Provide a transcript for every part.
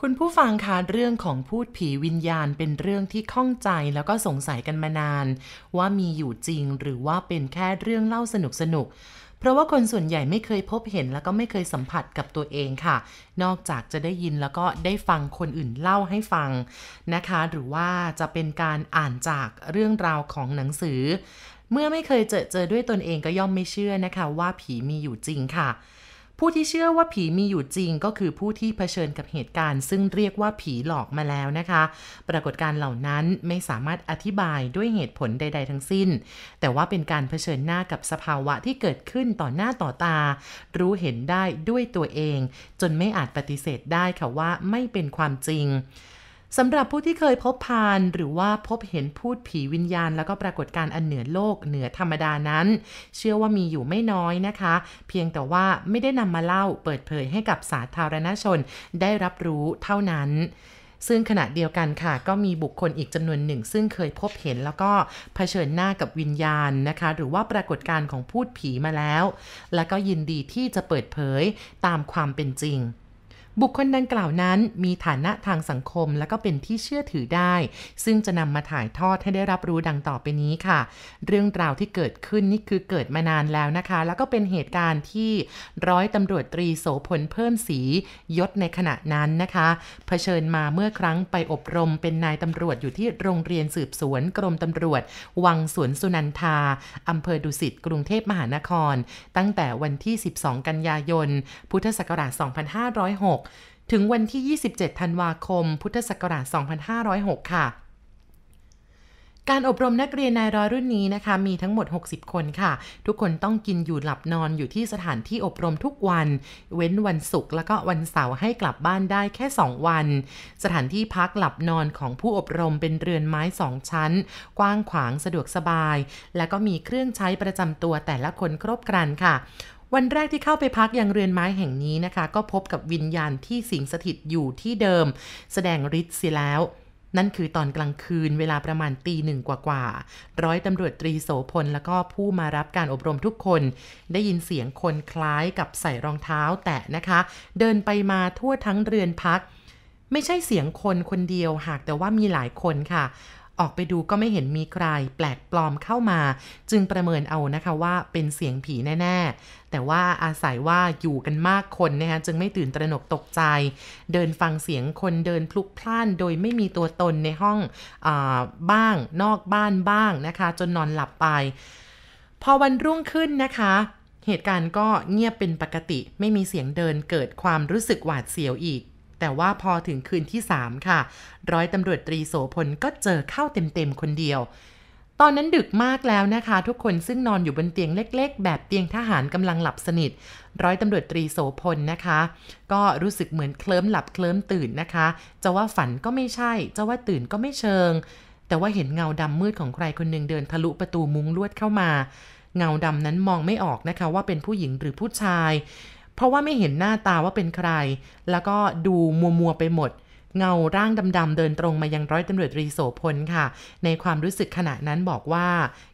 คุณผู้ฟังคะเรื่องของพูดผีวิญญาณเป็นเรื่องที่ข้องใจแล้วก็สงสัยกันมานาน ว่ามีอยู่จริงหรือว่าเป็นแค่เรื่องเล่าสนุกสนุกเพราะว่าคนส่วนใหญ่ไม่เคยพบเห็นแล้วก็ไม่เคยสัมผัสกับตัวเองค่ะ นอกจากจะได้ยินแล้วก็ได้ฟังคนอื่นเล่าให้ฟังนะคะ หรือว่าจะเป็นการอ่านจากเรื่องราวของหนังสือ เมื่อไม่เคยเจอเจอด้วยตนเองก็ย่อมไม่เชื่อนะคะ ว่าผีมีอยู่จริงค่ะ ผู้ที่เชื่อว่าผีมีอยู่จริงก็คือผู้ที่เผชิญกับเหตุการณ์ ซึ่งเรียกว่าผีหลอกมาแล้วนะคะ ปรากฏการณ์เหล่านั้นไม่สามารถอธิบายด้วยเหตุผลใด ๆ ทั้งสิ้น แต่ว่าเป็นการเผชิญหน้ากับสภาวะที่เกิดขึ้นต่อหน้าต่อตา รู้เห็นได้ด้วยตัวเอง จนไม่อาจปฏิเสธได้ค่ะว่าไม่เป็นความจริง สำหรับผู้ที่เคยพบพานหรือว่าพบเห็นพูดผีวิญญาณ แล้วก็ปรากฏการอันเหนือโลกเหนือธรรมดานั้น เชื่อว่ามีอยู่ไม่น้อยนะคะ เพียงแต่ว่าไม่ได้นำมาเล่าเปิดเผยให้กับสาธารณชนได้รับรู้เท่านั้นซึ่งขณะเดียวกันค่ะ ก็มีบุคคลอีกจำนวนหนึ่ง ซึ่งเคยพบเห็นแล้วก็เผชิญหน้ากับวิญญาณนะคะ หรือว่าปรากฏการณ์ของพูดผีมาแล้ว และก็ยินดีที่จะเปิดเผยตามความเป็นจริง บุคคลดังกล่าวนั้นมีฐานะทางสังคมและก็เป็นที่เชื่อถือได้ ซึ่งจะนำมาถ่ายทอดให้ได้รับรู้ดังต่อไปนี้ค่ะ เรื่องราวที่เกิดขึ้นนี่คือเกิดมานานแล้วนะคะ แล้วก็เป็นเหตุการณ์ที่ร้อยตำรวจตรีโสพลเพิ่มสียศในขณะนั้นนะคะเผชิญมาเมื่อครั้งไปอบรมเป็นนายตำรวจอยู่ที่โรงเรียนสืบสวนกรมตำรวจ วังสวนสุนันทาอำเภอดุสิตกรุงเทพมหานคร ตั้งแต่วันที่ 12 กันยายน พุทธศักราช 2506ถึงวันที่ 27 ธันวาคม พุทธศักราช 2506 ค่ะ การอบรมนักเรียนนายร้อยรุ่นนี้นะคะ มีทั้งหมด 60 คนค่ะ ทุกคนต้องกินอยู่หลับนอนอยู่ที่สถานที่อบรมทุกวัน เว้นวันศุกร์แล้วก็วันเสาร์ให้กลับบ้านได้แค่ 2 วัน สถานที่พักหลับนอนของผู้อบรมเป็นเรือนไม้สองชั้น กว้างขวางสะดวกสบาย และก็มีเครื่องใช้ประจำตัวแต่ละคนครบครันค่ะ วันแรกที่เข้าไปพักยังเรือนไม้แห่งนี้นะคะ ก็พบกับวิญญาณที่สิงสถิตอยู่ที่เดิม แสดงฤทธิ์เสียแล้ว นั่นคือตอนกลางคืนเวลาประมาณตีหนึ่งกว่าๆร้อยตำรวจตรีโสพลแล้วก็ผู้มารับการอบรมทุกคน ได้ยินเสียงคนคล้ายกับใส่รองเท้าแตะนะคะ เดินไปมาทั่วทั้งเรือนพัก ไม่ใช่เสียงคนคนเดียวหากแต่ว่ามีหลายคนค่ะ ออกไปดูก็ไม่เห็นมีใครแปลกปลอมเข้ามา จึงประเมินเอานะคะว่าเป็นเสียงผีแน่ ๆ แต่ว่าอาศัยว่าอยู่กันมากคนนะคะจึงไม่ตื่นตระหนกตกใจ เดินฟังเสียงคนเดินพลุกพล่านโดยไม่มีตัวตนในห้องอบ้างนอกบ้านบ้างนะคะ จนนอนหลับไป พอวันรุ่งขึ้นนะคะเหตุการณ์ก็เงียบเป็นปกติไม่มีเสียงเดินเกิดความรู้สึกหวาดเสียวอีก แต่ว่าพอถึงคืนที่ 3 ค่ะ ร้อยตำรวจตรีโสพลก็เจอเข้าเต็มๆคนเดียว ตอนนั้นดึกมากแล้วนะคะ ทุกคนซึ่งนอนอยู่บนเตียงเล็ก ๆ แบบเตียงทหารกำลังหลับสนิท ร้อยตำรวจตรีโสพลนะคะ ก็รู้สึกเหมือนเคลิ้มหลับเคลิ้มตื่นนะคะ จะว่าฝันก็ไม่ใช่ จะว่าตื่นก็ไม่เชิง แต่ว่าเห็นเงาดำมืดของใครคนหนึ่งเดินทะลุประตูมุ้งลวดเข้ามา เงาดำนั้นมองไม่ออกนะคะว่าเป็นผู้หญิงหรือผู้ชาย เพราะว่าไม่เห็นหน้าตาว่าเป็นใคร แล้วก็ดูมัวมัวไปหมด เงาร่างดำๆเดินตรงมายังร้อยตำรวจตรีโสพลค่ะ ในความรู้สึกขณะนั้นบอกว่า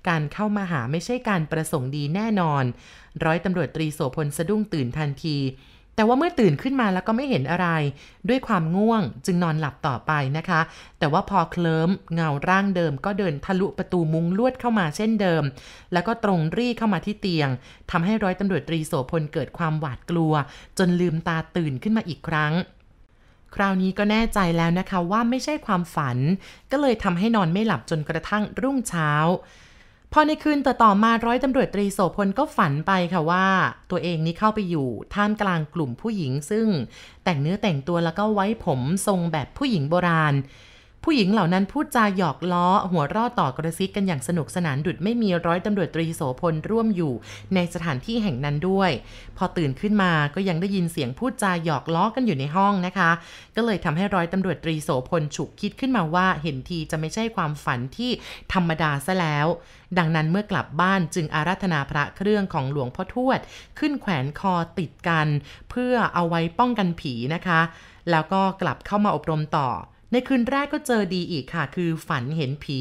การเข้ามาหาไม่ใช่การประสงค์ดีแน่นอน ร้อยตำรวจตรีโสพลสะดุ้งตื่นทันที แต่ว่าเมื่อตื่นขึ้นมาแล้วก็ไม่เห็นอะไร ด้วยความง่วงจึงนอนหลับต่อไปนะคะ แต่ว่าพอเคลิ้มเงาร่างเดิม ก็เดินทะลุประตูมุ้งลวดเข้ามาเช่นเดิม แล้วก็ตรงรีเข้ามาที่เตียงทำให้ร้อยตำรวจตรีโสพลเกิดความหวาดกลัว จนลืมตาตื่นขึ้นมาอีกครั้งคราวนี้ก็แน่ใจแล้วนะคะว่าไม่ใช่ความฝัน ก็เลยทำให้นอนไม่หลับจนกระทั่งรุ่งเช้า พอในคืนต่อๆมาร้อยตำรวจตรีโสพลก็ฝันไปค่ะว่า ตัวเองนี้เข้าไปอยู่ท่ามกลางกลุ่มผู้หญิงซึ่ง แต่งเนื้อแต่งตัวแล้วก็ไว้ผมทรงแบบผู้หญิงโบราณ ผู้หญิงเหล่านั้นพูดจาหยอกล้อ หัวรอต่อกระซิกกันอย่างสนุกสนานดุดไม่มีร้อยตำรวจตรีโสพลร่วมอยู่ในสถานที่แห่งนั้นด้วย พอตื่นขึ้นมาก็ยังได้ยินเสียงพูดจาหยอกล้อกันอยู่ในห้องนะคะ ก็เลยทำให้ร้อยตำรวจตรีโสพลฉุกคิดขึ้นมาว่าเห็นทีจะไม่ใช่ความฝันที่ธรรมดาซะแล้ว ดังนั้นเมื่อกลับบ้านจึงอาราธนาพระเครื่องของหลวงพ่อทวด ขึ้นแขวนคอติดกัน เพื่อเอาไว้ป้องกันผีนะคะ แล้วก็กลับเข้ามาอบรมต่อ ในคืนแรกก็เจอดีอีกค่ะ คือฝันเห็นผี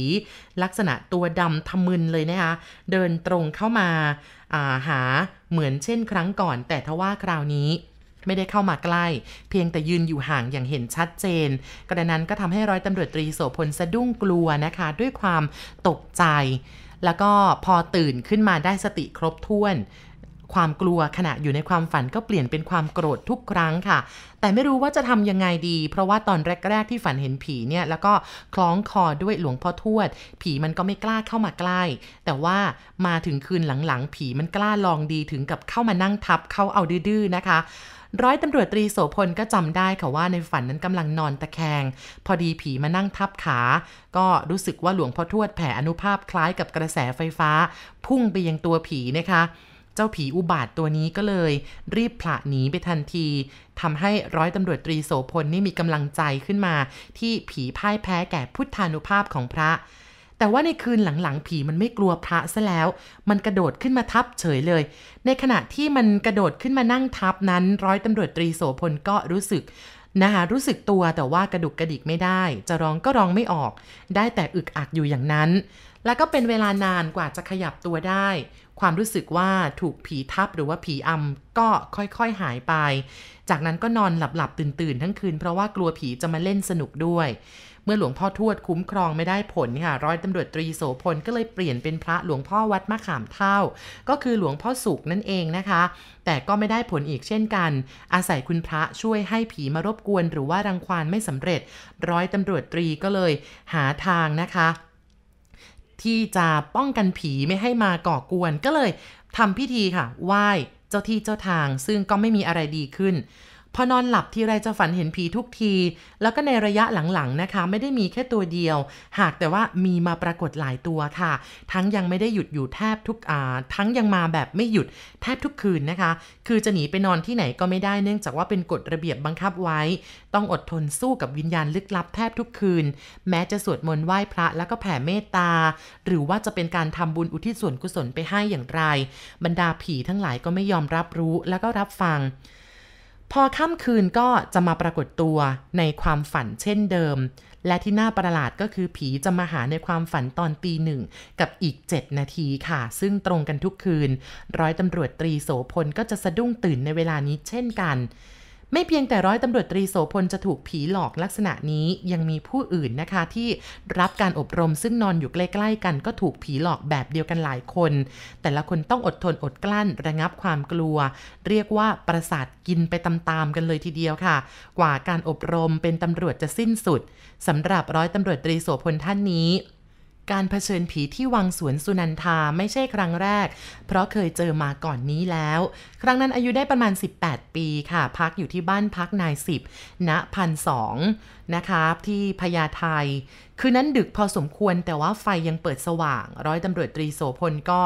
ลักษณะตัวดำทะมึนเลยนะคะ เดินตรงเข้ามาาหาเหมือนเช่นครั้งก่อน แต่ทว่าคราวนี้ไม่ได้เข้ามาใกล้ เพียงแต่ยืนอยู่ห่างอย่างเห็นชัดเจน กระนั้นก็ทำให้ร้อยตำรวจตรีโสพลสะดุ้งกลัวนะคะ ด้วยความตกใจ แล้วก็พอตื่นขึ้นมาได้สติครบถ้วน ความกลัวขณะอยู่ในความฝันก็เปลี่ยนเป็นความโกรธทุกครั้งค่ะ แต่ไม่รู้ว่าจะทำยังไงดี เพราะว่าตอนแรก ๆ ที่ฝันเห็นผีเนี่ยแล้วก็คล้องคอด้วยหลวงพ่อทวด ผีมันก็ไม่กล้าเข้ามาใกล้ แต่ว่ามาถึงคืนหลัง ๆ ผีมันกล้าลองดีถึงกับเข้ามานั่งทับเข้าเอาดื้อๆนะคะร้อยตำรวจตรีโสพลก็จำได้ค่ะว่าในฝันนั้นกำลังนอนตะแคง พอดีผีมานั่งทับขา ก็รู้สึกว่าหลวงพ่อทวดแผ่อนุภาพคล้ายกับกระแสไฟฟ้า พุ่งไปยังตัวผีนะคะ เจ้าผีอุบาทตัวนี้ก็เลย รีบผละหนีไปทันทีทำให้ร้อยตำรวจตรีโสพลนี่มีกำลังใจขึ้นมา ที่ผีพ่ายแพ้แก่พุทธานุภาพของพระ แต่ว่าในคืนหลังๆ ผีมันไม่กลัวพระซะแล้ว มันกระโดดขึ้นมาทับเฉยเลย ในขณะที่มันกระโดดขึ้นมานั่งทับนั้น ร้อยตำรวจตรีโสพลก็รู้สึกนะคะรู้สึกตัวแต่ว่ากระดุกกระดิกไม่ได้ จะร้องก็ร้องไม่ออก ได้แต่อึกอักอยู่อย่างนั้น แล้วก็เป็นเวลานานกว่าจะขยับตัวได้ ความรู้สึกว่าถูกผีทับหรือว่าผีอำก็ค่อยๆหายไป จากนั้นก็นอนหลับๆตื่นๆ ทั้งคืนเพราะว่ากลัวผีจะมาเล่นสนุกด้วย เมื่อหลวงพ่อทวดคุ้มครองไม่ได้ผลค่ะ ร้อยตำรวจตรีโสพลก็เลยเปลี่ยนเป็นพระหลวงพ่อวัดมะขามเท่า ก็คือหลวงพ่อสุขนั่นเองนะคะ แต่ก็ไม่ได้ผลอีกเช่นกัน อาศัยคุณพระช่วยให้ผีมารบกวน หรือว่ารังควานไม่สำเร็จ ร้อยตำรวจตรีก็เลยหาทางนะคะ ที่จะป้องกันผีไม่ให้มาก่อกวน ก็เลยทำพิธีค่ะไหว้เจ้าที่เจ้าทาง ซึ่งก็ไม่มีอะไรดีขึ้น พอนอนหลับทีไรจะฝันเห็นผีทุกที แล้วก็ในระยะหลังๆนะคะ ไม่ได้มีแค่ตัวเดียว หากแต่ว่ามีมาปรากฏหลายตัวค่ะ ทั้งยังไม่ได้หยุดอยู่แทบทุกอ่าทั้งยังมาแบบไม่หยุดแทบทุกคืนนะคะ คือจะหนีไปนอนที่ไหนก็ไม่ได้เนื่องจากว่าเป็นกฎระเบียบบังคับไว้ ต้องอดทนสู้กับวิญญาณลึกลับแทบทุกคืน แม้จะสวดมนต์ไหว้พระแล้วก็แผ่เมตตา หรือว่าจะเป็นการทำบุญอุทิศส่วนกุศลไปให้อย่างไร บรรดาผีทั้งหลายก็ไม่ยอมรับรู้แล้วก็รับฟัง พอค่ำคืนก็จะมาปรากฏตัวในความฝันเช่นเดิม และที่น่าประหลาดก็คือผีจะมาหาในความฝันตอนตีหนึ่งกับอีก 7 นาทีค่ะ ซึ่งตรงกันทุกคืน ร้อยตำรวจตรีโสพลก็จะสะดุ้งตื่นในเวลานี้เช่นกัน ไม่เพียงแต่ร้อยตำรวจตรีโสพลจะถูกผีหลอกลักษณะนี้ยังมีผู้อื่นนะคะที่รับการอบรมซึ่งนอนอยู่ใกล้ๆกันก็ถูกผีหลอกแบบเดียวกันหลายคน แต่ละคนต้องอดทนอดกลั้นระงับความกลัว เรียกว่าประสาทกินไปตามๆกันเลยทีเดียวค่ะ กว่าการอบรมเป็นตำรวจจะสิ้นสุดสำหรับร้อยตำรวจตรีโสพลท่านนี้ การเผชิญผีที่วังสวนสุนันทาไม่ใช่ครั้งแรก เพราะเคยเจอมาก่อนนี้แล้ว ครั้งนั้นอายุได้ประมาณ 18 ปีค่ะ พักอยู่ที่บ้านพักนายสิบณพันสองนะคะที่พญาไทคืนนั้นดึกพอสมควรแต่ว่าไฟยังเปิดสว่าง ร้อยตำรวจตรีโสพลก็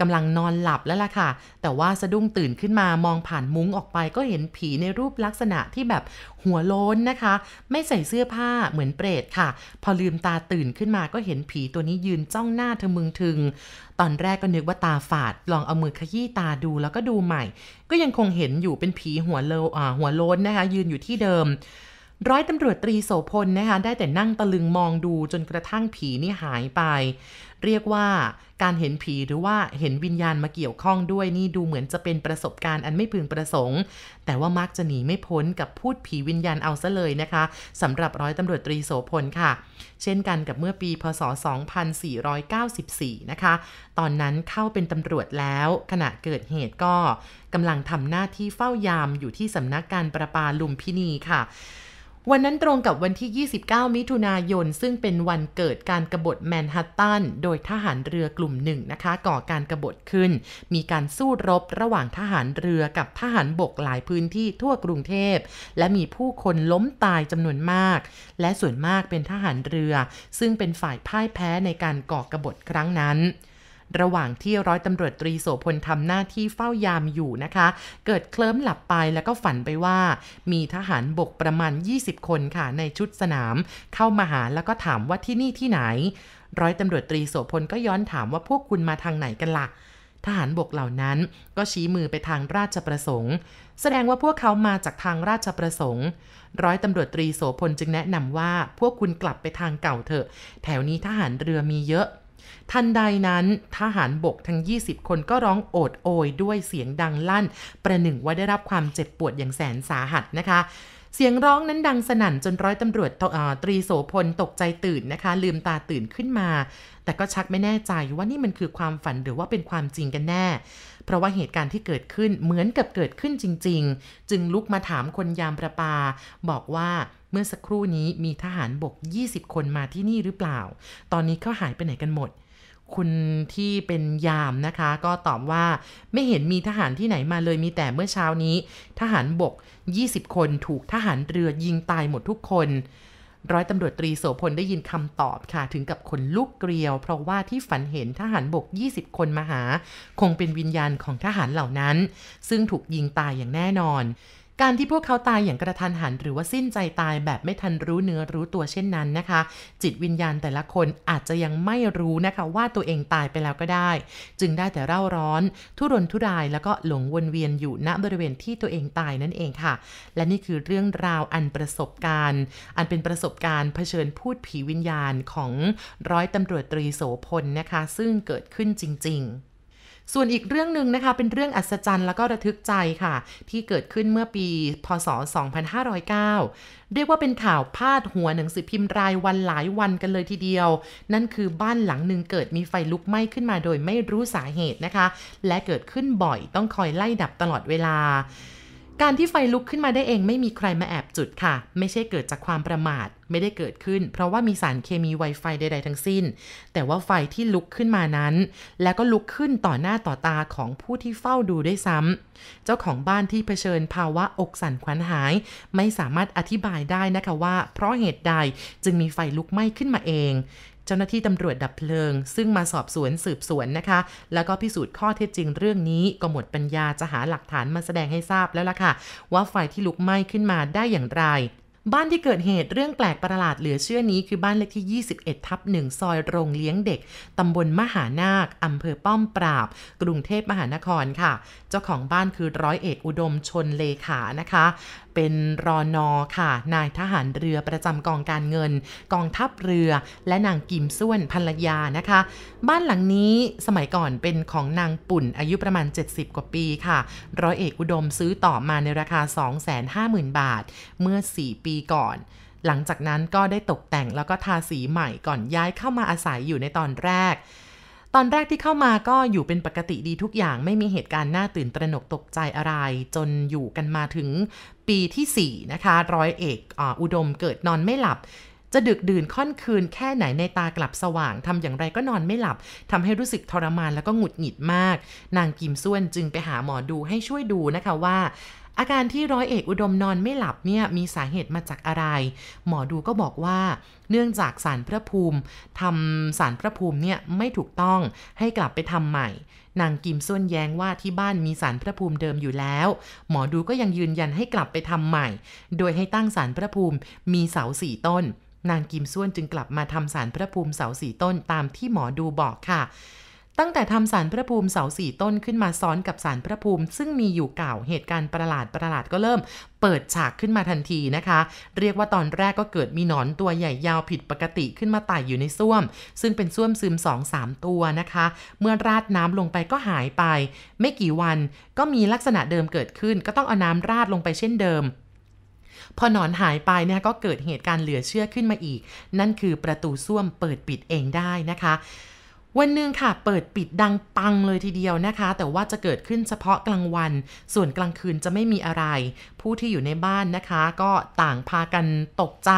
กำลังนอนหลับแล้วล่ะค่ะ แต่ว่าสะดุ้งตื่นขึ้นมามองผ่านมุ้งออกไปก็เห็นผีในรูปลักษณะที่แบบหัวโล้นนะคะ ไม่ใส่เสื้อผ้าเหมือนเปรตค่ะ พอลืมตาตื่นขึ้นมาก็เห็นผีตัวนี้ยืนจ้องหน้าทะมึงถึง ตอนแรกก็นึกว่าตาฝาด ลองเอามือขยี้ตาดูแล้วก็ดูใหม่ ก็ยังคงเห็นอยู่เป็นผีหัวโลหัวโล้นนะคะ ยืนอยู่ที่เดิม ร้อยตำรวจตรีโสพลนะคะได้แต่นั่งตะลึงมองดูจนกระทั่งผีนี่หายไป เรียกว่าการเห็นผีหรือว่าเห็นวิญญาณมาเกี่ยวข้องด้วยนี่ดูเหมือนจะเป็นประสบการณ์อันไม่พึงประสงค์ แต่ว่ามักจะหนีไม่พ้นกับพูดผีวิญญาณเอาซะเลยนะคะสำหรับร้อยตำรวจตรีโสพลค่ะ เช่นกันกับเมื่อปีพศ 2494 นะคะ ตอนนั้นเข้าเป็นตำรวจแล้วขณะเกิดเหตุก็กำลังทำหน้าที่เฝ้ายามอยู่ที่สำนักการประปาลุมพินีค่ะ วันนั้นตรงกับวันที่ 29 มิถุนายน ซึ่งเป็นวันเกิดการกบฏแมนฮัตตัน โดยทหารเรือกลุ่มหนึ่งนะคะ ก่อการกบฏขึ้น มีการสู้รบระหว่างทหารเรือกับทหารบกหลายพื้นที่ทั่วกรุงเทพ และมีผู้คนล้มตายจำนวนมาก และส่วนมากเป็นทหารเรือ ซึ่งเป็นฝ่ายพ่ายแพ้ในการก่อกรบฏครั้งนั้น ระหว่างที่ร้อยตำรวจตรีโสพลทำหน้าที่เฝ้ายามอยู่นะคะ เกิดเคลิ้มหลับไปแล้วก็ฝันไปว่า มีทหารบกประมาณ 20 คนค่ะในชุดสนาม เข้ามาหาแล้วก็ถามว่าที่นี่ที่ไหน ร้อยตำรวจตรีโสพลก็ย้อนถามว่าพวกคุณมาทางไหนกันละ่ะทหารบกเหล่านั้นก็ชี้มือไปทางราชประสงค์ แสดงว่าพวกเขามาจากทางราชประสงค์ ร้อยตำรวจตรีโสพลจึงแนะนำว่าพวกคุณกลับไปทางเก่าเถอะ แถวนี้ทหารเรือมีเยอะ ทันใดนั้นทหารบกทั้ง 20 คนก็ร้องโอดโอยด้วยเสียงดังลั่น ประหนึ่งว่าได้รับความเจ็บปวดอย่างแสนสาหัสนะคะเสียงร้องนั้นดังสนั่นจนร้อยตำรวจตรีโสพลตกใจตื่นนะคะ ลืมตาตื่นขึ้นมา แต่ก็ชักไม่แน่ใจว่านี่มันคือความฝันหรือว่าเป็นความจริงกันแน่ เพราะว่าเหตุการณ์ที่เกิดขึ้นเหมือนกับเกิดขึ้นจริง ๆ จึงลุกมาถามคนยามประปา บอกว่า เมื่อสักครู่นี้มีทหารบก 20 คนมาที่นี่หรือเปล่า ตอนนี้เขาหายไปไหนกันหมด คุณที่เป็นยามนะคะ ก็ตอบว่าไม่เห็นมีทหารที่ไหนมาเลยมีแต่เมื่อเช้านี้ ทหารบก 20 คนถูกทหารเรือยิงตายหมดทุกคนร้อยตำรวจตรีโสพลได้ยินคำตอบค่ะ ถึงกับขนลุกเกลียว เพราะว่าที่ฝันเห็นทหารบก 20 คนมาหา คงเป็นวิญญาณของทหารเหล่านั้น ซึ่งถูกยิงตายอย่างแน่นอน การที่พวกเขาตายอย่างกระทันหัน หรือว่าสิ้นใจตายแบบไม่ทันรู้เนื้อรู้ตัวเช่นนั้นนะคะ จิตวิญญาณแต่ละคนอาจจะยังไม่รู้นะคะว่าตัวเองตายไปแล้วก็ได้ จึงได้แต่เร่าร้อน ทุรนทุรายแล้วก็หลงวนเวียนอยู่ณบริเวณที่ตัวเองตายนั่นเองค่ะ และนี่คือเรื่องราวอันประสบการณ์ อันเป็นประสบการณ์เผชิญพูดผีวิญญาณของร้อยตำรวจตรีโสพลนะคะ ซึ่งเกิดขึ้นจริง ๆ ส่วนอีกเรื่องหนึ่งนะคะ เป็นเรื่องอัศจรรย์แล้วก็ระทึกใจค่ะ ที่เกิดขึ้นเมื่อปี พศ 2509 เรียกว่าเป็นข่าวพาดหัวหนังสือพิมพ์รายวันหลายวันกันเลยทีเดียว นั่นคือบ้านหลังหนึ่งเกิดมีไฟลุกไหม้ขึ้นมาโดยไม่รู้สาเหตุนะคะ และเกิดขึ้นบ่อยต้องคอยไล่ดับตลอดเวลา การที่ไฟลุกขึ้นมาได้เองไม่มีใครมาแอบจุดค่ะ ไม่ใช่เกิดจากความประมาท ไม่ได้เกิดขึ้น เพราะว่ามีสารเคมีไวไฟใดๆทั้งสิ้น แต่ว่าไฟที่ลุกขึ้นมานั้น แล้วก็ลุกขึ้นต่อหน้าต่อตาของผู้ที่เฝ้าดูได้ซ้ำเจ้าของบ้านที่เผชิญภาวะอกสั่นขวัญหาย ไม่สามารถอธิบายได้นะคะว่า เพราะเหตุใดจึงมีไฟลุกไหม้ขึ้นมาเอง เจ้าหน้าที่ตำรวจดับเพลิง ซึ่งมาสอบสวนสืบสวนนะคะ แล้วก็พิสูจน์ข้อเท็จจริงเรื่องนี้ก็หมดปัญญาจะหาหลักฐานมาแสดงให้ทราบแล้วล่ะค่ะ ว่าไฟที่ลุกไหม้ขึ้นมาได้อย่างไรบ้านที่เกิดเหตุเรื่องแปลกประหลาดเหลือเชื่อนี้คือบ้านเลขที่ 21 ทับ1ซอยโรงเลี้ยงเด็ก ตำบลมหานาค อำเภอป้อมปราบ กรุงเทพมหานครค่ะ เจ้าของบ้านคือร้อยเอกอุดมชนเลขานะคะ เป็นรอนอค่ะ นายทหารเรือประจำกองการเงิน กองทัพเรือ และนางกิมส่วนภรรยานะคะ บ้านหลังนี้สมัยก่อนเป็นของนางปุ่นอายุประมาณ 70 กว่าปีค่ะ ร้อยเอกอุดมซื้อต่อมาในราคา 250,000 บาท เมื่อ 4 ปีก่อนหลังจากนั้นก็ได้ตกแต่งแล้วก็ทาสีใหม่ก่อนย้ายเข้ามาอาศัยอยู่ในตอนแรก ตอนแรกที่เข้ามาก็อยู่เป็นปกติดีทุกอย่างไม่มีเหตุการณ์น่าตื่นตระหนกตกใจอะไร จนอยู่กันมาถึงปีที่ 4 นะคะ ร้อยเอกออุดมเกิดนอนไม่หลับ จะดึกดื่นค่อนคืนแค่ไหนในตากลับสว่างทำอย่างไรก็นอนไม่หลับทำให้รู้สึกทรมานแล้วก็หงุดหงิดมาก นางกิมส่วนจึงไปหาหมอดูให้ช่วยดูนะคะว่า อาการที่ร้อยเอกอุดมนอนไม่หลับเนี่ยมีสาเหตุมาจากอะไร หมอดูก็บอกว่าเนื่องจากสารพระภูมิทำสารพระภูมิเนี่ยไม่ถูกต้องให้กลับไปทำใหม่ นางกิมส่วนแย้งว่าที่บ้านมีสารพระภูมิเดิมอยู่แล้ว หมอดูก็ยังยืนยันให้กลับไปทำใหม่ โดยให้ตั้งสารพระภูมิมีเสาสี่ต้น นางกิมส่วนจึงกลับมาทำสารพระภูมิเสาสี่ต้นตามที่หมอดูบอกค่ะ ตั้งแต่ทำสารพระภูมิเสาสี่ต้นขึ้นมาซ้อนกับสารพระภูมิ ซึ่งมีอยู่เก่าเหตุการณ์ประหลาดประหลาดก็เริ่มเปิดฉากขึ้นมาทันทีนะคะ เรียกว่าตอนแรกก็เกิดมีหนอนตัวใหญ่ยาวผิดปกติขึ้นมาไต่อยู่ในส้วม ซึ่งเป็นส้วมซึมสองสามตัวนะคะ เมื่อราดน้ำลงไปก็หายไป ไม่กี่วันก็มีลักษณะเดิมเกิดขึ้น ก็ต้องเอาน้ำราดลงไปเช่นเดิมพอหนอนหายไปเนี่ยก็เกิดเหตุการณ์เหลือเชื่อขึ้นมาอีก นั่นคือประตูส้วมเปิดปิดเองได้นะคะ วันหนึ่งค่ะเปิดปิดดังปังเลยทีเดียวนะคะ แต่ว่าจะเกิดขึ้นเฉพาะกลางวัน ส่วนกลางคืนจะไม่มีอะไร ผู้ที่อยู่ในบ้านนะคะ ก็ต่างพากันตกใจ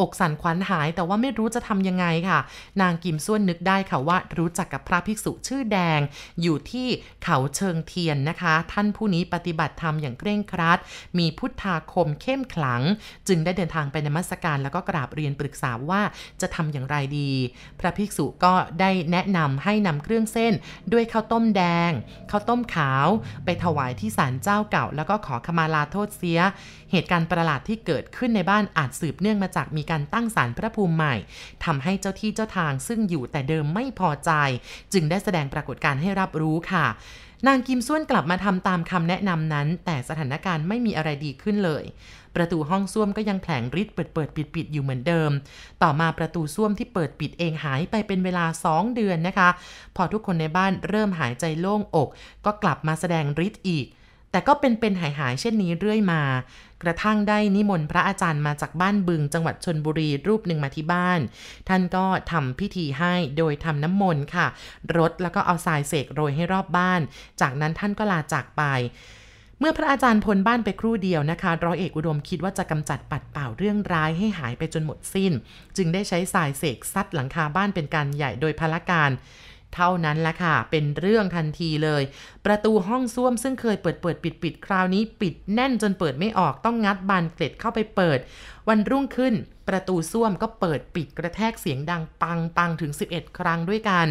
อกสั่นขวัญหายแต่ว่าไม่รู้จะทำยังไงค่ะ นางกิมส่วนนึกได้ค่ะว่ารู้จักกับพระภิกษุชื่อแดง อยู่ที่เขาเชิงเทียนนะคะ ท่านผู้นี้ปฏิบัติธรรมอย่างเคร่งครัด มีพุทธาคมเข้มขลัง จึงได้เดินทางไปนมัสการแล้วก็กราบเรียนปรึกษาว่าจะทำอย่างไรดี พระภิกษุก็ได้แนะนำให้นำเครื่องเส้นด้วยข้าวต้มแดงข้าวต้มขาว ไปถวายที่ศาลเจ้าเก่า แล้วก็ขอขมาลาโทษเสีย เหตุการณ์ประหลาดที่เกิดขึ้นในบ้านอาจสืบเนื่องมาจากมีการตั้งศาลพระภูมิใหม่ทำให้เจ้าที่เจ้าทางซึ่งอยู่แต่เดิมไม่พอใจ จึงได้แสดงปรากฏการณ์ให้รับรู้ค่ะนางกิมส่วนกลับมาทำตามคำแนะนำนั้น แต่สถานการณ์ไม่มีอะไรดีขึ้นเลย ประตูห้องส้วมก็ยังแผลงริดเปิดเปิดปิดปิดอยู่เหมือนเดิม ต่อมาประตูส้วมที่เปิดปิดเองหายไปเป็นเวลา 2 เดือนนะคะ พอทุกคนในบ้านเริ่มหายใจโล่งอก ก็กลับมาแสดงฤทธิ์อีก แต่ก็เป็นเป็นหายหายเช่นนี้เรื่อยมา กระทั่งได้นิมนต์พระอาจารย์มาจากบ้านบึง จังหวัดชนบุรีรูปหนึ่งมาที่บ้าน ท่านก็ทำพิธีให้โดยทำน้ำมนต์ค่ะ รดแล้วก็เอาทรายเสกโรยให้รอบบ้าน จากนั้นท่านก็ลาจากไปเมื่อพระอาจารย์พลบ้านไปครู่เดียวนะคะ ร้อยเอกอุดมคิดว่าจะกำจัดปัดเป่าเรื่องร้ายให้หายไปจนหมดสิ้น จึงได้ใช้สายเสกซัดหลังคาบ้านเป็นการใหญ่โดยพละการ เท่านั้นแหละค่ะ เป็นเรื่องทันทีเลย ประตูห้องส้วมซึ่งเคยเปิดเปิดปิดปิดคราวนี้ปิดแน่นจนเปิดไม่ออกต้องงัดบานเกล็ดเข้าไปเปิด วันรุ่งขึ้น ประตูส้วมก็เปิดปิดกระแทกเสียงดังปังปังถึง 11 ครั้งด้วยกัน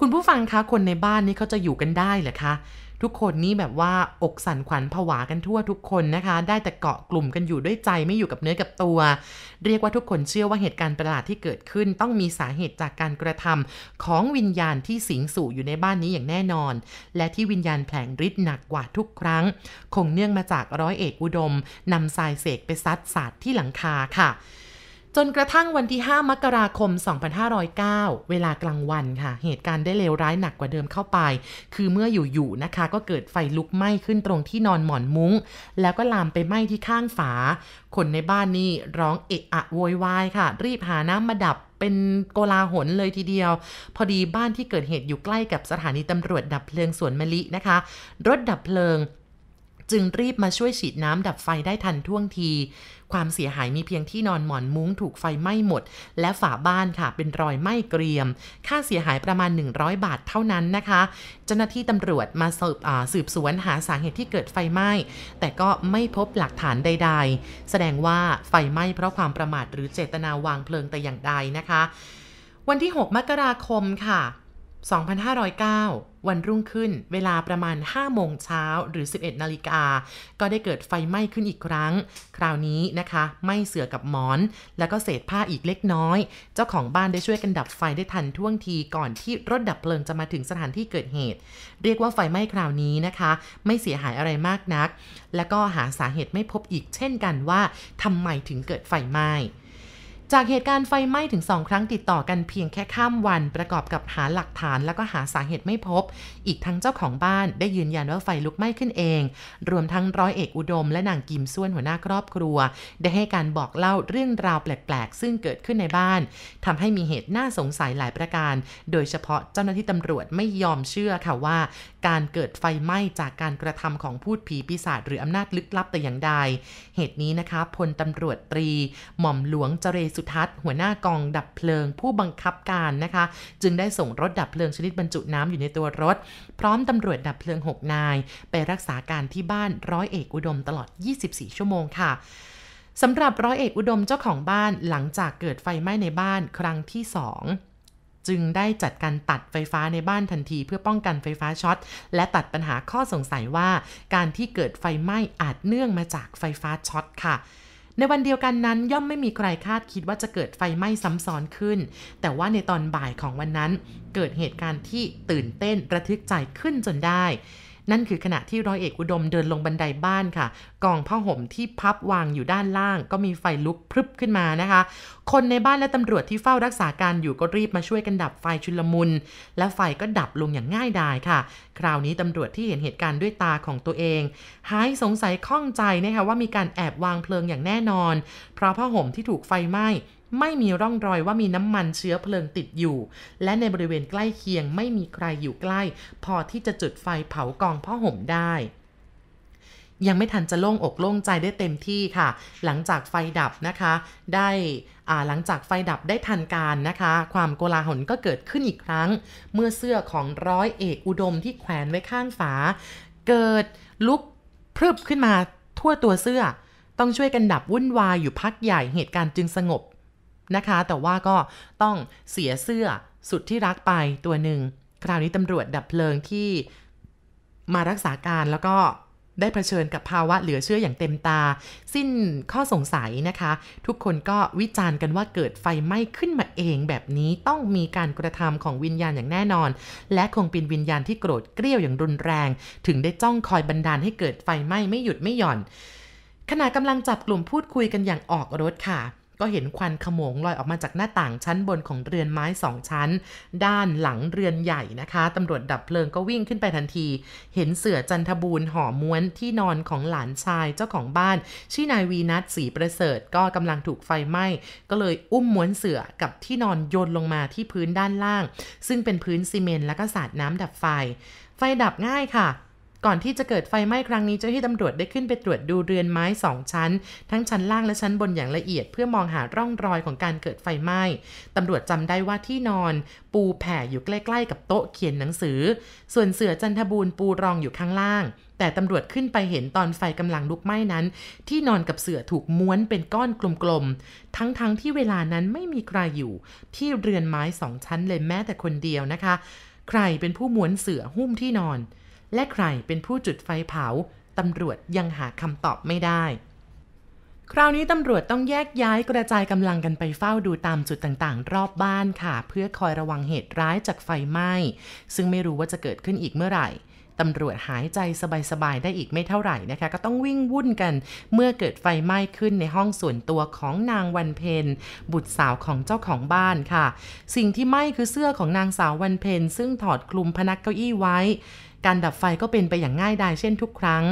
คุณผู้ฟังคะคนในบ้านนี้เขาจะอยู่กันได้เหรอคะ ทุกคนนี่แบบว่าอกสั่นขวัญผวากันทั่วทุกคนนะคะ ได้แต่เกาะกลุ่มกันอยู่ด้วยใจไม่อยู่กับเนื้อกับตัว เรียกว่าทุกคนเชื่อว่าเหตุการณ์ประหลาดที่เกิดขึ้น ต้องมีสาเหตุจากการกระทำของวิญญาณที่สิงสู่อยู่ในบ้านนี้อย่างแน่นอน และที่วิญญาณแผลงฤทธิ์หนักกว่าทุกครั้ง คงเนื่องมาจากร้อยเอกอุดมนำทรายเสกไปซัดสาดที่หลังคาค่ะ จนกระทั่งวันที่ 5 มกราคม 2509 เวลากลางวันค่ะ เหตุการณ์ได้เลวร้ายหนักกว่าเดิมเข้าไป คือเมื่ออยู่ๆนะคะ ก็เกิดไฟลุกไหม้ขึ้นตรงที่นอนหมอนมุง้ง แล้วก็ลามไปไหม้ที่ข้างฝา คนในบ้านนี่ร้องเอะอะโวยวายค่ะ รีบหาน้ำมาดับเป็นโกลาหลเลยทีเดียว พอดีบ้านที่เกิดเหตุอยู่ใกล้กับสถานีตำรวจดับเพลิงสวนมะลินะคะ รถดับเพลิง จึงรีบมาช่วยฉีดน้ำดับไฟได้ทันท่วงที ความเสียหายมีเพียงที่นอนหมอนมุ้งถูกไฟไหม้หมด และฝาบ้านค่ะเป็นรอยไหม้เกรียม ค่าเสียหายประมาณ 100 บาทเท่านั้นนะคะ เจ้าหน้าที่ตำรวจมาสืบสืบสวนหาสาเหตุที่เกิดไฟไหม้ แต่ก็ไม่พบหลักฐานใด ๆ แสดงว่าไฟไหม้เพราะความประมาทหรือเจตนาวางเพลิงแต่อย่างใดนะคะ วันที่ 6 มกราคมค่ะ 2509 วันรุ่งขึ้นเวลาประมาณ 5 โมงเช้าหรือ 11 นาฬิกา ก็ได้เกิดไฟไหม้ขึ้นอีกครั้ง คราวนี้นะคะไหม้เสือกับหมอน แล้วก็เศษผ้าอีกเล็กน้อย เจ้าของบ้านได้ช่วยกันดับไฟได้ทันท่วงทีก่อนที่รถดับเพลิงจะมาถึงสถานที่เกิดเหตุ เรียกว่าไฟไหม้คราวนี้นะคะ ไม่เสียหายอะไรมากนัก แล้วก็หาสาเหตุไม่พบอีกเช่นกันว่าทำไมถึงเกิดไฟไหม้ จากเหตุการณ์ไฟไหม้ถึง 2 ครั้งติดต่อกันเพียงแค่ข้ามวัน ประกอบกับหาหลักฐานแล้วก็หาสาเหตุไม่พบ อีกทั้งเจ้าของบ้านได้ยืนยันว่าไฟลุกไหม้ขึ้นเอง รวมทั้งร้อยเอกอุดม และนางกิมส่วนหัวหน้าครอบครัว ได้ให้การบอกเล่าเรื่องราวแปลกๆ ซึ่งเกิดขึ้นในบ้านทำให้มีเหตุน่าสงสัยหลายประการ โดยเฉพาะเจ้าหน้าที่ตำรวจไม่ยอมเชื่อค่ะว่า การเกิดไฟไหม้จากการกระทำของพูดผีปีศาจหรืออำนาจลึกลับแต่อย่างใด เหตุนี้นะคะพลตำรวจตรี หม่อมหลวงเจเรสุทัศน์ หัวหน้ากองดับเพลิง ผู้บังคับการนะคะ จึงได้ส่งรถดับเพลิงชนิดบรรจุน้ำอยู่ในตัวรถ พร้อมตำรวจดับเพลิง 6 นาย ไปรักษาการที่บ้านร้อยเอกอุดมตลอด 24 ชั่วโมงค่ะสำหรับร้อยเอกอุดมเจ้าของบ้านหลังจากเกิดไฟไหม้ในบ้านครั้งที่2 จึงได้จัดการตัดไฟฟ้าในบ้านทันที เพื่อป้องกันไฟฟ้าช็อต และตัดปัญหาข้อสงสัยว่า การที่เกิดไฟไหม้อาจเนื่องมาจากไฟฟ้าช็อตค่ะในวันเดียวกันนั้นย่อมไม่มีใครคาดคิดว่าจะเกิดไฟไหม้ซ้ำซ้อนขึ้น แต่ว่าในตอนบ่ายของวันนั้น เกิดเหตุการณ์ที่ตื่นเต้นระทึกใจขึ้นจนได้ นั่นคือขณะที่ร้อยเอกอุดมเดินลงบันไดบ้านค่ะ กองผ้าห่มที่พับวางอยู่ด้านล่าง ก็มีไฟลุกพรึบขึ้นมานะคะ คนในบ้านและตำรวจที่เฝ้ารักษาการอยู่ก็รีบมาช่วยกันดับไฟชุลมุน และไฟก็ดับลงอย่างง่ายดายค่ะ คราวนี้ตำรวจที่เห็นเหตุการณ์ด้วยตาของตัวเอง หายสงสัยข้องใจนะคะว่ามีการแอบวางเพลิงอย่างแน่นอน เพราะผ้าห่มที่ถูกไฟไหม้ ไม่มีร่องรอยว่ามีน้ำมันเชื้อเพลิงติดอยู่ และในบริเวณใกล้เคียงไม่มีใครอยู่ใกล้ พอที่จะจุดไฟเผากองผ้าห่มได้ยังไม่ทันจะโล่งอกโล่งใจได้เต็มที่ค่ะ หลังจากไฟดับนะคะ ได้าหลังจากไฟดับได้ทันการนะคะ ความโกลาหลก็เกิดขึ้นอีกครั้ง เมื่อเสื้อของร้อยเอกอุดมที่แขวนไว้ข้างฝา เกิดลุกพรึบขึ้นมาทั่วตัวเสื้อ ต้องช่วยกันดับวุ่นวายอยู่พักใหญ่เหตุการณ์จึงสงบ นะคะ แต่ว่าก็ต้องเสียเสื้อสุดที่รักไปตัวหนึ่ง คราวนี้ตำรวจดับเพลิงที่มารักษาการแล้วก็ได้เผชิญกับภาวะเหลือเชื่ออย่างเต็มตา สิ้นข้อสงสัยนะคะ ทุกคนก็วิจารณ์กันว่าเกิดไฟไหม้ขึ้นมาเองแบบนี้ต้องมีการกระทำของวิญญาณอย่างแน่นอน และคงเป็นวิญญาณที่โกรธเกรี้ยวอย่างรุนแรง ถึงได้จ้องคอยบันดาลให้เกิดไฟไหม้ไม่หยุดไม่หย่อนขณะกำลังจับกลุ่มพูดคุยกันอย่างออกรถค่ะ ก็เห็นควันขโมงลอยออกมาจากหน้าต่างชั้นบนของเรือนไม้สองชั้น ด้านหลังเรือนใหญ่นะคะตำรวจดับเพลิงก็วิ่งขึ้นไปทันที เห็นเสือจันทบูรณ์ห่อม้วนที่นอนของหลานชายเจ้าของบ้านชื่อนายวีนัทศรีประเสริฐก็กำลังถูกไฟไหม้ก็เลยอุ้มม้วนเสือกับที่นอนโยนลงมาที่พื้นด้านล่าง ซึ่งเป็นพื้นซีเมนต์แล้วก็สาดน้ำดับไฟ ไฟดับง่ายค่ะ ก่อนที่จะเกิดไฟไหม้ครั้งนี้เจ้าหน้าที่ตำรวจได้ขึ้นไปตรวจดูเรือนไม้สองชั้น ทั้งชั้นล่างและชั้นบนอย่างละเอียด เพื่อมองหาร่องรอยของการเกิดไฟไหม้ตำรวจจำได้ว่าที่นอน ปูแผ่อยู่ใกล้ ๆ กับโต๊ะเขียนหนังสือ ส่วนเสือจันทบูรณ์ปูรองอยู่ข้างล่าง แต่ตำรวจขึ้นไปเห็นตอนไฟกำลังลุกไหม้นั้น ที่นอนกับเสือถูกม้วนเป็นก้อนกลมๆ ทั้งๆทที่เวลานั้นไม่มีใครอยู่ ที่เรือนไม้สองชั้นเลยแม้แต่คนเดียวนะคะ ใครเป็นผู้ม้วนเสือหุ้มที่นอน และใครเป็นผู้จุดไฟเผาตำรวจยังหาคำตอบไม่ได้ คราวนี้ตำรวจต้องแยกย้ายกระจายกำลังกันไปเฝ้าดูตามจุดต่างๆ รอบบ้านค่ะ เพื่อคอยระวังเหตุร้ายจากไฟไหม้ ซึ่งไม่รู้ว่าจะเกิดขึ้นอีกเมื่อไหร่ตำรวจหายใจสบายๆ ได้อีกไม่เท่าไหร่นะคะ ก็ต้องวิ่งวุ่นกันเมื่อเกิดไฟไหม้ขึ้นในห้องส่วนตัวของนางวันเพนบุตรสาวของเจ้าของบ้านค่ะ สิ่งที่ไหม้คือเสื้อของนางสาววันเพนซึ่งถอดคลุมพนักเก้าอี้ไว้ การดับไฟก็เป็นไปอย่างง่ายดายเช่นทุกครั้ง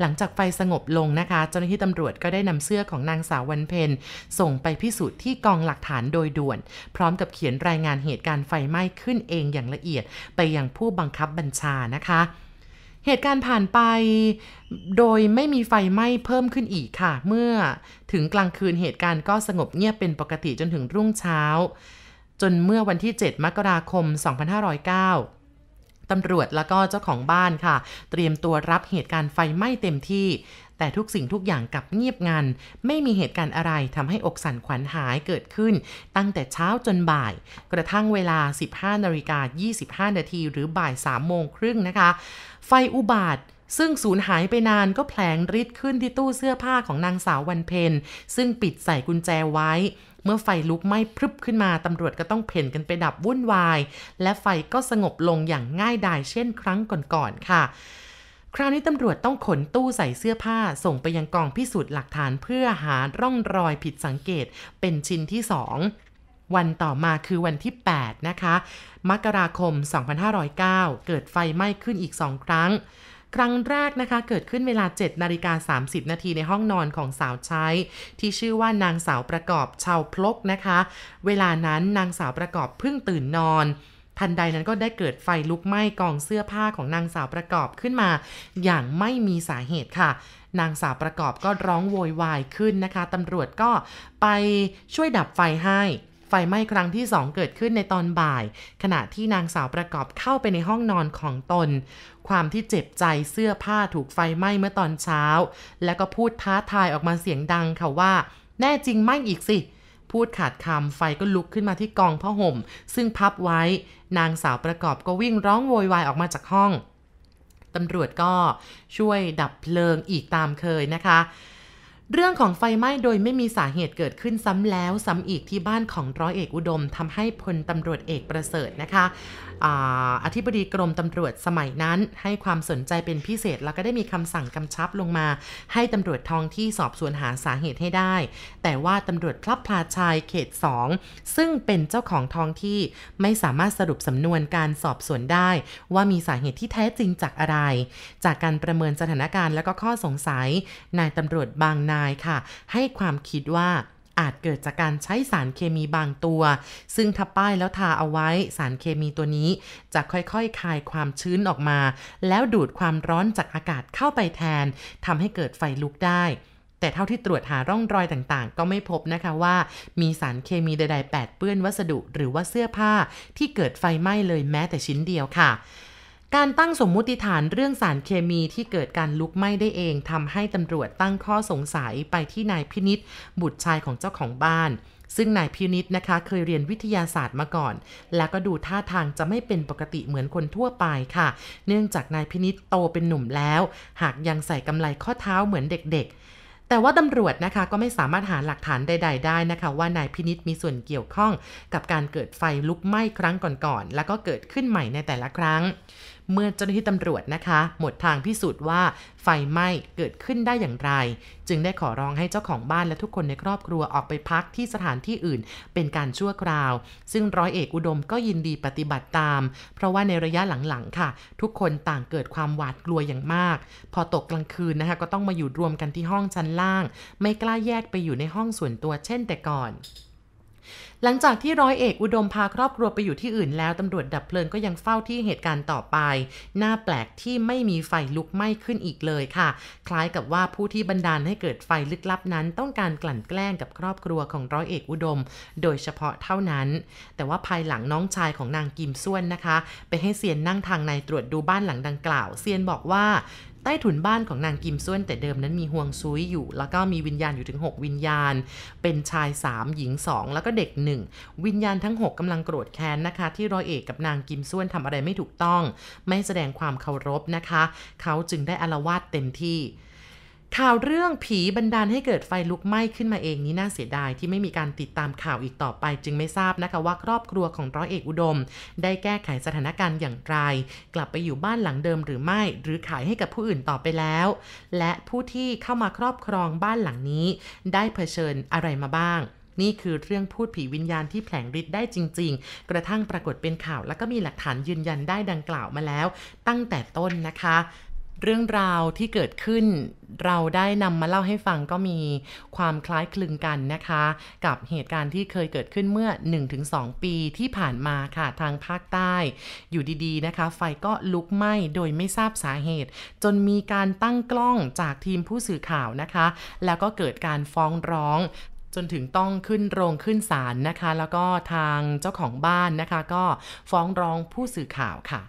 หลังจากไฟสงบลงนะคะ เจ้าหน้าที่ตำรวจก็ได้นำเสื้อของนางสาววันเพนส่งไปพิสูจน์ที่กองหลักฐานโดยด่วน พร้อมกับเขียนรายงานเหตุการณ์ไฟไหม้ขึ้นเองอย่างละเอียด ไปยังผู้บังคับบัญชานะคะเหตุการณ์ผ่านไปโดยไม่มีไฟไหม้เพิ่มขึ้นอีกค่ะ เมื่อถึงกลางคืนเหตุการณ์ก็สงบเงียบเป็นปกติจนถึงรุ่งเช้า จนเมื่อวันที่ 7 มกราคม 2509 ตำรวจแล้วก็เจ้าของบ้านค่ะ เตรียมตัวรับเหตุการณ์ไฟไหม้เต็มที่ แต่ทุกสิ่งทุกอย่างกลับเงียบงัน ไม่มีเหตุการณ์อะไรทำให้อกสั่นขวัญหายเกิดขึ้น ตั้งแต่เช้าจนบ่าย กระทั่งเวลา 15นาฬิกา25นาทีหรือบ่าย3โมงครึ่งนะคะ ไฟอุบาทซึ่งสูญหายไปนานก็แผลงริดขึ้นที่ตู้เสื้อผ้าของนางสาววันเพนซึ่งปิดใส่กุญแจไว้ เมื่อไฟลุกไหม้พรึบขึ้นมาตำรวจก็ต้องเพ่นกันไปดับวุ่นวาย และไฟก็สงบลงอย่างง่ายดายเช่นครั้งก่อนๆค่ะคราวนี้ตำรวจต้องขนตู้ใส่เสื้อผ้า ส่งไปยังกองพิสูจน์หลักฐานเพื่อหาร่องรอยผิดสังเกตเป็นชิ้นที่2วันต่อมาคือวันที่ 8 นะคะ มกราคม 2509 เกิดไฟไหม้ขึ้นอีก2ครั้ง ครั้งแรกนะคะเกิดขึ้นเวลา7นาฬิกา30 นาทีในห้องนอนของสาวใช้ ที่ชื่อว่านางสาวประกอบชาวพลกนะคะ เวลานั้นนางสาวประกอบเพิ่งตื่นนอนทันใดนั้นก็ได้เกิดไฟลุกไหม้กองเสื้อผ้าของนางสาวประกอบขึ้นมา อย่างไม่มีสาเหตุค่ะ นางสาวประกอบก็ร้องโวยวายขึ้นนะคะตำรวจก็ไปช่วยดับไฟให้ ไฟไหม้ครั้งที่สองเกิดขึ้นในตอนบ่าย ขณะที่นางสาวประกอบเข้าไปในห้องนอนของตน ความที่เจ็บใจเสื้อผ้าถูกไฟไหม้เมื่อตอนเช้า แล้วก็พูดท้าทายออกมาเสียงดังค่ะว่า แน่จริงไหมอีกสิ พูดขาดคำไฟก็ลุกขึ้นมาที่กองผ้าห่ม ซึ่งพับไว้ นางสาวประกอบก็วิ่งร้องโวยวายออกมาจากห้องตำรวจก็ช่วยดับเพลิงอีกตามเคยนะคะ เรื่องของไฟไหม้โดยไม่มีสาเหตุเกิดขึ้นซ้ำแล้วซ้ำอีกที่บ้านของร้อยเอกอุดมทำให้พลตำรวจเอกประเสริฐนะคะอธิบดีกรมตำรวจสมัยนั้น ให้ความสนใจเป็นพิเศษ แล้วก็ได้มีคำสั่งกำชับลงมา ให้ตำรวจท้องที่สอบสวนหาสาเหตุให้ได้ แต่ว่าตำรวจพลับพลาชายเขต 2 ซึ่งเป็นเจ้าของท้องที่ไม่สามารถสรุปสำนวนการสอบสวนได้ ว่ามีสาเหตุที่แท้จริงจากอะไร จากการประเมินสถานการณ์และก็ข้อสงสัยนายตำรวจบางนายค่ะ ให้ความคิดว่าอาจเกิดจากการใช้สารเคมีบางตัว ซึ่งถ้าป้ายแล้วทาเอาไว้สารเคมีตัวนี้ จะค่อยๆคายความชื้นออกมา แล้วดูดความร้อนจากอากาศเข้าไปแทนทำให้เกิดไฟลุกได้ แต่เท่าที่ตรวจหาร่องรอยต่างๆ ก็ไม่พบนะคะว่า มีสารเคมีใดๆแปดเปื้อนวัสดุหรือว่าเสื้อผ้าที่เกิดไฟไหม้เลยแม้แต่ชิ้นเดียวค่ะ การตั้งสมมุติฐานเรื่องสารเคมีที่เกิดการลุกไหม้ได้เองทำให้ตำรวจตั้งข้อสงสัยไปที่นายพินิษบุตรชายของเจ้าของบ้าน ซึ่งนายพินิษนะคะเคยเรียนวิทยาศาสตร์มาก่อน แล้วก็ดูท่าทางจะไม่เป็นปกติเหมือนคนทั่วไปค่ะ เนื่องจากนายพินิษโตเป็นหนุ่มแล้ว หากยังใส่กำไลข้อเท้าเหมือนเด็กๆแต่ว่าตำรวจนะคะก็ไม่สามารถหาหลักฐานใด ๆ ได้นะคะ ว่านายพินิษมีส่วนเกี่ยวข้องกับการเกิดไฟลุกไหม้ครั้งก่อนๆ แล้วก็เกิดขึ้นใหม่ในแต่ละครั้ง เมื่อเจ้าหน้าที่ตำรวจนะคะ หมดทางพิสูจน์ว่าไฟไหม้เกิดขึ้นได้อย่างไร จึงได้ขอร้องให้เจ้าของบ้านและทุกคนในครอบครัวออกไปพักที่สถานที่อื่น เป็นการชั่วคราว ซึ่งร้อยเอกอุดมก็ยินดีปฏิบัติตาม เพราะว่าในระยะหลังๆค่ะ ทุกคนต่างเกิดความหวาดกลัวอย่างมาก พอตกกลางคืนนะคะ ก็ต้องมาอยู่รวมกันที่ห้องชั้นล่าง ไม่กล้าแยกไปอยู่ในห้องส่วนตัวเช่นแต่ก่อน หลังจากที่ร้อยเอกอุดมพาครอบครัวไปอยู่ที่อื่นแล้วตำรวจดับเพลิงก็ยังเฝ้าที่เหตุการณ์ต่อไป น่าแปลกที่ไม่มีไฟลุกไหม้ขึ้นอีกเลยค่ะ คล้ายกับว่าผู้ที่บันดาลให้เกิดไฟลึกลับนั้น ต้องการกลั่นแกล้งกับครอบครัวของร้อยเอกอุดม โดยเฉพาะเท่านั้น แต่ว่าภายหลังน้องชายของนางกิมส่วนนะคะ ไปให้เซียนนั่งทางในตรวจดูบ้านหลังดังกล่าว เซียนบอกว่า ใต้ถุนบ้านของนางกิมซุนแต่เดิมนั้นมีห่วงซุยอยู่ แล้วก็มีวิญญาณอยู่ถึง 6 วิญญาณ เป็นชาย 3 หญิง 2 แล้วก็เด็ก 1 วิญญาณทั้ง 6กำลังโกรธแค้นนะคะ ที่ร้อยเอกกับนางกิมซุนทำอะไรไม่ถูกต้อง ไม่แสดงความเคารพนะคะ เขาจึงได้อารวาสเต็มที่ ข่าวเรื่องผีบันดาลให้เกิดไฟลุกไหม้ขึ้นมาเองนี้น่าเสียดายที่ไม่มีการติดตามข่าวอีกต่อไป จึงไม่ทราบนะคะว่าครอบครัวของร้อยเอกอุดม ได้แก้ไขสถานการณ์อย่างไร กลับไปอยู่บ้านหลังเดิมหรือไม่ หรือขายให้กับผู้อื่นต่อไปแล้ว และผู้ที่เข้ามาครอบครองบ้านหลังนี้ ได้เผชิญอะไรมาบ้าง นี่คือเรื่องพูดผีวิญญาณที่แผลงฤทธิ์ได้จริง ๆ กระทั่งปรากฏเป็นข่าว แล้วก็มีหลักฐานยืนยันได้ดังกล่าวมาแล้ว ตั้งแต่ต้นนะคะ เรื่องราวที่เกิดขึ้น เราได้นำมาเล่าให้ฟังก็มีความคล้ายคลึงกันนะคะ กับเหตุการณ์ที่เคยเกิดขึ้นเมื่อ 1-2 ปีที่ผ่านมาค่ะทางภาคใต้ อยู่ดีๆนะคะ ไฟก็ลุกไหม้โดยไม่ทราบสาเหตุ จนมีการตั้งกล้องจากทีมผู้สื่อข่าวนะคะ แล้วก็เกิดการฟ้องร้องจนถึงต้องขึ้นโรงขึ้นศาลนะคะ แล้วก็ทางเจ้าของบ้านนะคะ ก็ฟ้องร้องผู้สื่อข่าวค่ะ